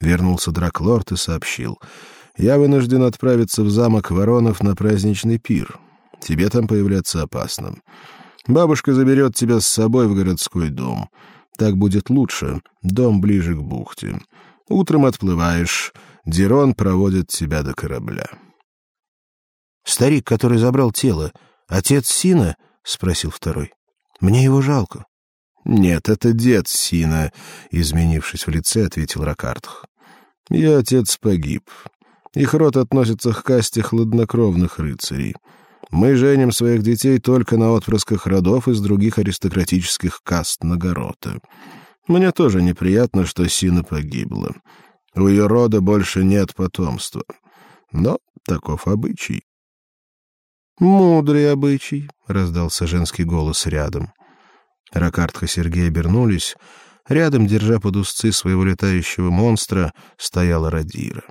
Вернулся Драклорд и сообщил. «Я вынужден отправиться в замок Воронов на праздничный пир. Тебе там появляться опасно. Бабушка заберет тебя с собой в городской дом. Так будет лучше. Дом ближе к бухте. Утром отплываешь. Дирон проводит тебя до корабля». «Старик, который забрал тело, отец Сина?» — спросил второй. «Мне его жалко». «Нет, это дед Сина», — изменившись в лице, ответил Ракартх. «Ее отец погиб. Их род относится к касте хладнокровных рыцарей. Мы женим своих детей только на отпрысках родов из других аристократических каст Нагорота. Мне тоже неприятно, что Сина погибла. У ее рода больше нет потомства. Но таков обычай». «Мудрый обычай», — раздался женский голос рядом. Ракартха и Сергей обернулись. Рядом, держа под узцы своего летающего монстра, стояла Радира.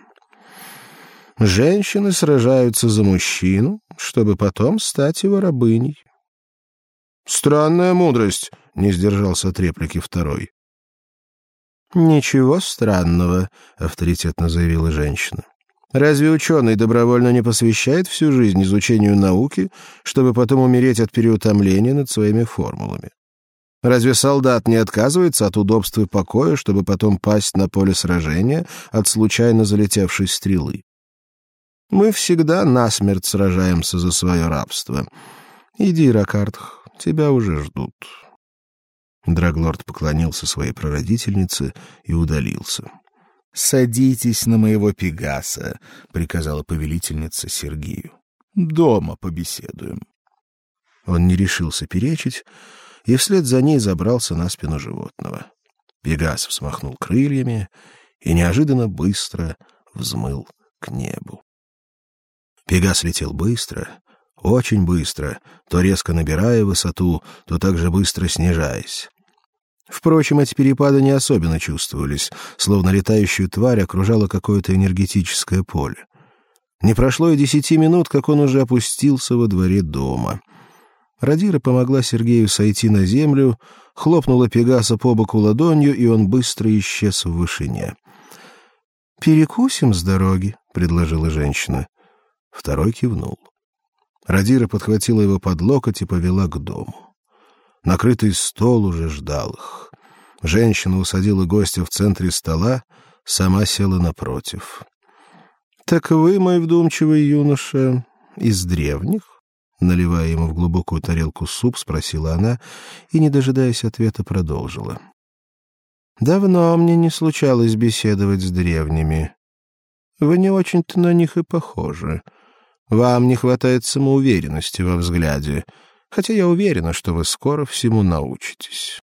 «Женщины сражаются за мужчину, чтобы потом стать его рабыней». «Странная мудрость», — не сдержался от реплики второй. «Ничего странного», — авторитетно заявила женщина. Разве ученый добровольно не посвящает всю жизнь изучению науки, чтобы потом умереть от переутомления над своими формулами? Разве солдат не отказывается от удобства и покоя, чтобы потом пасть на поле сражения от случайно залетевшей стрелы? Мы всегда насмерть сражаемся за свое рабство. Иди, Ракартх, тебя уже ждут. Драглорд поклонился своей прародительнице и удалился. «Садитесь на моего Пегаса», — приказала повелительница Сергею. «Дома побеседуем». Он не решился перечить, и вслед за ней забрался на спину животного. Пегас взмахнул крыльями и неожиданно быстро взмыл к небу. Пегас летел быстро, очень быстро, то резко набирая высоту, то также быстро снижаясь. Впрочем, эти перепады не особенно чувствовались, словно летающую тварь окружало какое-то энергетическое поле. Не прошло и десяти минут, как он уже опустился во дворе дома — Радира помогла Сергею сойти на землю, хлопнула Пегаса по боку ладонью, и он быстро исчез в вышине. «Перекусим с дороги», — предложила женщина. Второй кивнул. Радира подхватила его под локоть и повела к дому. Накрытый стол уже ждал их. Женщина усадила гостя в центре стола, сама села напротив. «Так вы, мой вдумчивый юноша, из древних?» Наливая ему в глубокую тарелку суп, спросила она и, не дожидаясь ответа, продолжила. «Давно мне не случалось беседовать с древними. Вы не очень-то на них и похожи. Вам не хватает самоуверенности во взгляде, хотя я уверена, что вы скоро всему научитесь».